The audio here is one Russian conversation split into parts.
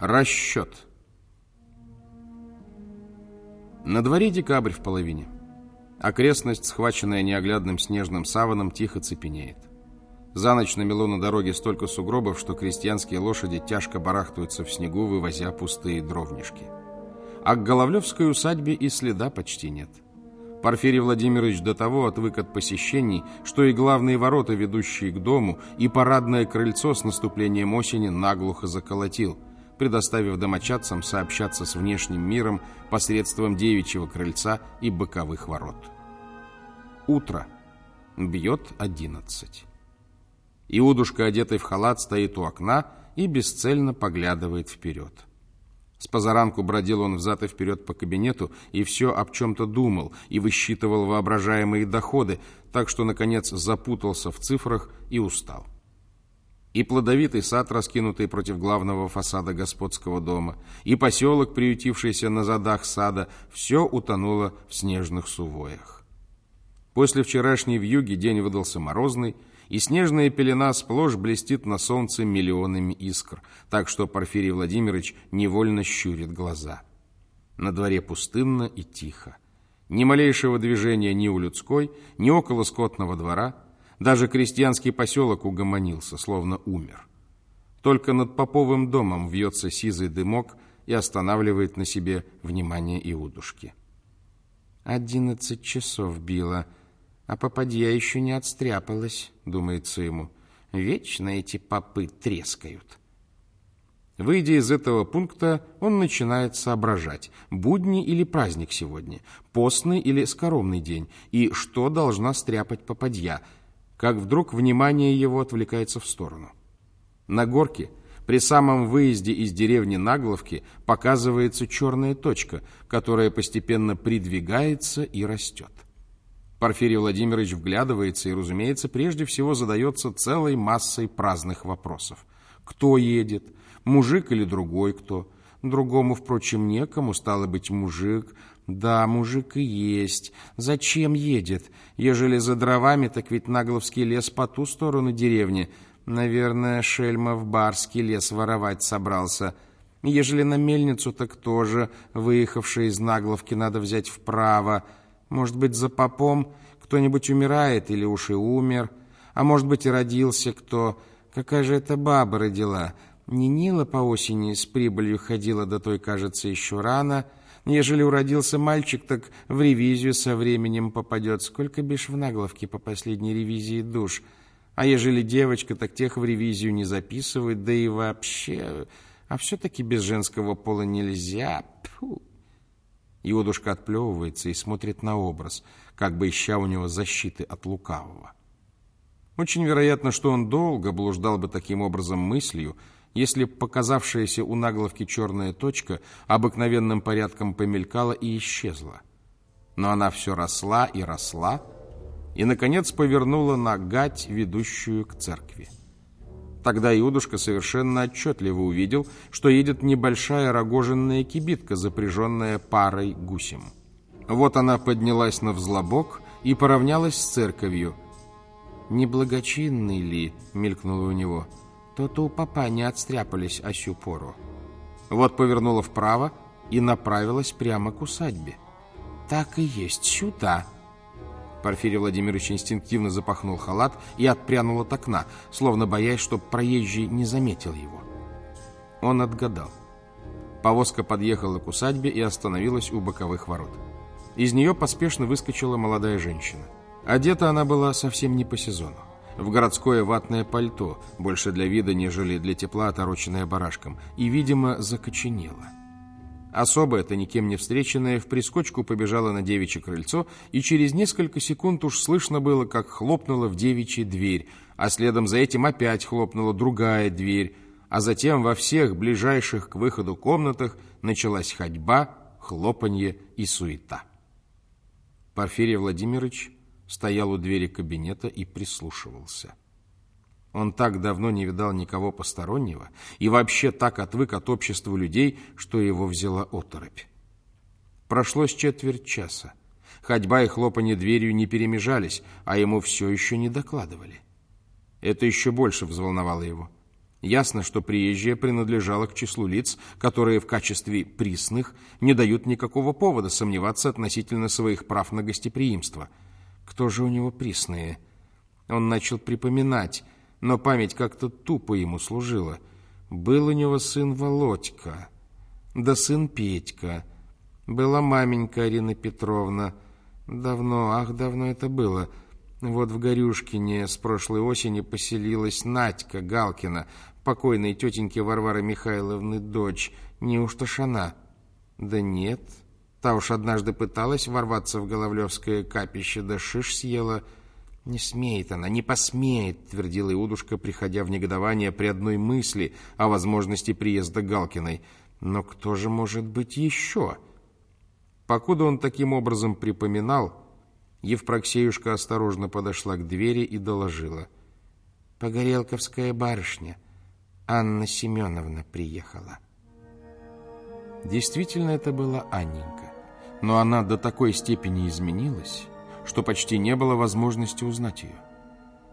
Расчет. На дворе декабрь в половине. Окрестность, схваченная неоглядным снежным саваном, тихо цепенеет. За ночь намело на дороге столько сугробов, что крестьянские лошади тяжко барахтаются в снегу, вывозя пустые дровнишки. А к Головлевской усадьбе и следа почти нет. Порфирий Владимирович до того отвык от посещений, что и главные ворота, ведущие к дому, и парадное крыльцо с наступлением осени наглухо заколотил – предоставив домочадцам сообщаться с внешним миром посредством девичьего крыльца и боковых ворот. Утро. Бьет одиннадцать. Иудушка, одетый в халат, стоит у окна и бесцельно поглядывает вперед. С позаранку бродил он взад и вперед по кабинету и все об чем-то думал и высчитывал воображаемые доходы, так что, наконец, запутался в цифрах и устал и плодовитый сад, раскинутый против главного фасада господского дома, и поселок, приютившийся на задах сада, все утонуло в снежных сувоях. После вчерашней вьюги день выдался морозный, и снежная пелена сплошь блестит на солнце миллионами искр, так что Порфирий Владимирович невольно щурит глаза. На дворе пустынно и тихо. Ни малейшего движения ни у людской, ни около скотного двора – даже крестьянский поселок угомонился, словно умер. Только над Поповым домом вьется сизый дымок и останавливает на себе внимание Иудушки. «Одиннадцать часов било, а попадья еще не отстряпалась», — думается ему. «Вечно эти попы трескают». Выйдя из этого пункта, он начинает соображать, будний или праздник сегодня, постный или скоромный день, и что должна стряпать попадья — как вдруг внимание его отвлекается в сторону. На горке, при самом выезде из деревни Нагловки, показывается черная точка, которая постепенно придвигается и растет. Порфирий Владимирович вглядывается и, разумеется, прежде всего задается целой массой праздных вопросов. Кто едет? Мужик или другой кто? Другому, впрочем, некому, стало быть, мужик. Да, мужик и есть. Зачем едет? Ежели за дровами, так ведь Нагловский лес по ту сторону деревни. Наверное, Шельма в Барский лес воровать собрался. Ежели на мельницу, так тоже, выехавший из Нагловки, надо взять вправо. Может быть, за попом кто-нибудь умирает или уж и умер. А может быть, и родился кто. Какая же это баба родила? Не Нила по осени с прибылью ходила, до той, кажется, еще рано. Ежели уродился мальчик, так в ревизию со временем попадет. Сколько бишь в нагловке по последней ревизии душ. А ежели девочка, так тех в ревизию не записывают, да и вообще... А все-таки без женского пола нельзя. Фу. Иудушка отплевывается и смотрит на образ, как бы ища у него защиты от лукавого. Очень вероятно, что он долго блуждал бы таким образом мыслью, если показавшаяся у нагловки черная точка обыкновенным порядком помелькала и исчезла. Но она все росла и росла, и, наконец, повернула на гать, ведущую к церкви. Тогда Иудушка совершенно отчетливо увидел, что едет небольшая рогоженная кибитка, запряженная парой гусем. Вот она поднялась на взлобок и поравнялась с церковью. «Неблагочинный ли?» — мелькнуло у него — то-то у папа не отстряпались осю пору. Вот повернула вправо и направилась прямо к усадьбе. Так и есть, сюда. Порфирий Владимирович инстинктивно запахнул халат и отпрянул от окна, словно боясь, чтоб проезжий не заметил его. Он отгадал. Повозка подъехала к усадьбе и остановилась у боковых ворот. Из нее поспешно выскочила молодая женщина. Одета она была совсем не по сезону в городское ватное пальто, больше для вида, нежели для тепла, отороченное барашком, и, видимо, закоченела. Особо это никем не встреченная в прискочку побежала на девичье крыльцо, и через несколько секунд уж слышно было, как хлопнула в девичья дверь, а следом за этим опять хлопнула другая дверь, а затем во всех ближайших к выходу комнатах началась ходьба, хлопанье и суета. Порфирий Владимирович стоял у двери кабинета и прислушивался. Он так давно не видал никого постороннего и вообще так отвык от общества людей, что его взяла оторопь. Прошло с четверть часа. Ходьба и хлопанье дверью не перемежались, а ему все еще не докладывали. Это еще больше взволновало его. Ясно, что приезжая принадлежала к числу лиц, которые в качестве присных не дают никакого повода сомневаться относительно своих прав на гостеприимство. Кто же у него присные? Он начал припоминать, но память как-то тупо ему служила. Был у него сын Володька, да сын Петька. Была маменька Арина Петровна. Давно, ах, давно это было. Вот в Горюшкине с прошлой осени поселилась Надька Галкина, покойной тетеньки Варвары Михайловны дочь. Неужто ж она? Да нет. Та уж однажды пыталась ворваться в Головлевское капище, да шиш съела. «Не смеет она, не посмеет», — твердила Иудушка, приходя в негодование при одной мысли о возможности приезда Галкиной. «Но кто же может быть еще?» Покуда он таким образом припоминал, Евпроксеюшка осторожно подошла к двери и доложила. «Погорелковская барышня, Анна Семеновна, приехала». Действительно, это была Анненька, но она до такой степени изменилась, что почти не было возможности узнать ее.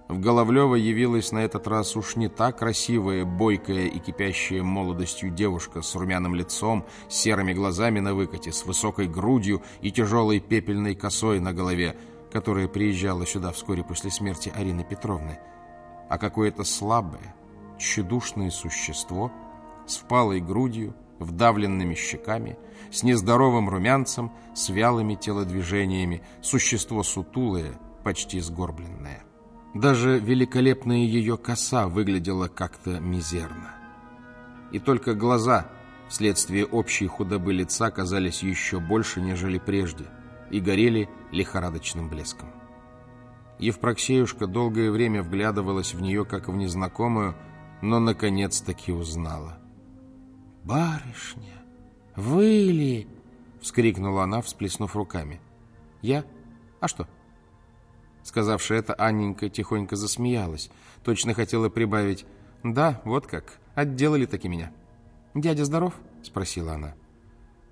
В Головлево явилась на этот раз уж не та красивая, бойкая и кипящая молодостью девушка с румяным лицом, серыми глазами на выкате, с высокой грудью и тяжелой пепельной косой на голове, которая приезжала сюда вскоре после смерти Арины Петровны, а какое-то слабое, тщедушное существо с впалой грудью, вдавленными щеками, с нездоровым румянцем, с вялыми телодвижениями, существо сутулое, почти сгорбленное. Даже великолепная ее коса выглядела как-то мизерно. И только глаза, вследствие общей худобы лица, казались еще больше, нежели прежде, и горели лихорадочным блеском. Евпроксеюшка долгое время вглядывалась в нее, как в незнакомую, но, наконец-таки, узнала. «Барышня, вы ли?» — вскрикнула она, всплеснув руками. «Я? А что?» Сказавши это, Анненька тихонько засмеялась. Точно хотела прибавить. «Да, вот как. Отделали таки меня». «Дядя здоров?» — спросила она.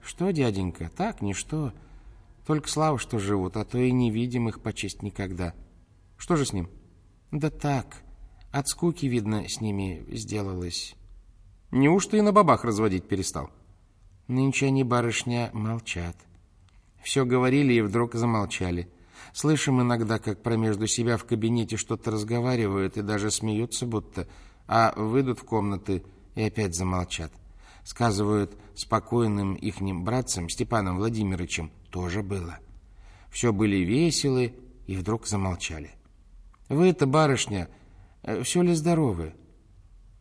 «Что, дяденька? Так, ничто. Только слава, что живут, а то и не видим их почесть никогда. Что же с ним?» «Да так. От скуки, видно, с ними сделалось». «Неужто и на бабах разводить перестал?» «Нынче они, барышня, молчат. Все говорили и вдруг замолчали». Слышим иногда, как промежду себя в кабинете что-то разговаривают и даже смеются будто, а выйдут в комнаты и опять замолчат. Сказывают, спокойным ихним братцам Степаном Владимировичем тоже было. Все были веселы и вдруг замолчали. «Вы-то, барышня, э, все ли здоровы?»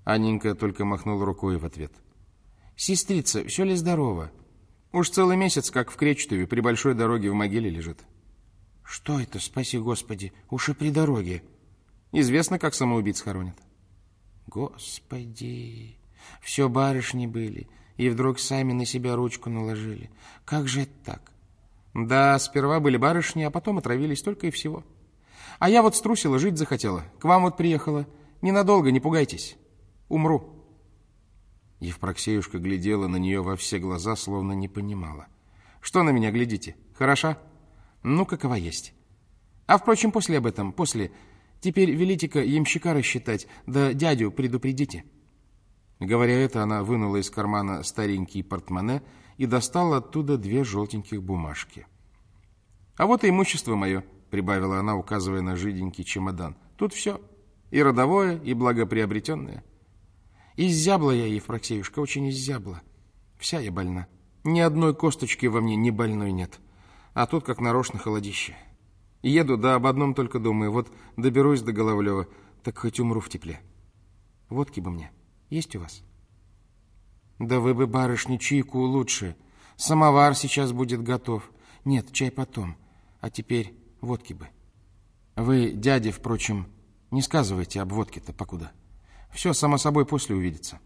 Анненька только махнул рукой в ответ. «Сестрица, все ли здорово?» «Уж целый месяц, как в Кречетове, при большой дороге в могиле лежит». Что это, спаси Господи, уж и при дороге? Известно, как самоубийц хоронят. Господи, все барышни были, и вдруг сами на себя ручку наложили. Как же это так? Да, сперва были барышни, а потом отравились только и всего. А я вот струсила, жить захотела. К вам вот приехала. Ненадолго, не пугайтесь. Умру. Евпроксеюшка глядела на нее во все глаза, словно не понимала. Что на меня глядите? Хороша? Ну, какова есть. А, впрочем, после об этом, после. Теперь велите-ка ямщика рассчитать, да дядю предупредите. Говоря это, она вынула из кармана старенький портмоне и достала оттуда две желтеньких бумажки. «А вот и имущество мое», — прибавила она, указывая на жиденький чемодан. «Тут все. И родовое, и благоприобретенное. Иззябла я, Евпроксеюшка, очень иззябла. Вся я больна. Ни одной косточки во мне ни больной нет» а тут как нарочно холодище. Еду, да об одном только думаю, вот доберусь до Головлева, так хоть умру в тепле. Водки бы мне. Есть у вас? Да вы бы, барышни, чайку лучше. Самовар сейчас будет готов. Нет, чай потом. А теперь водки бы. Вы, дяде, впрочем, не сказывайте об водке-то покуда. Все само собой после увидится.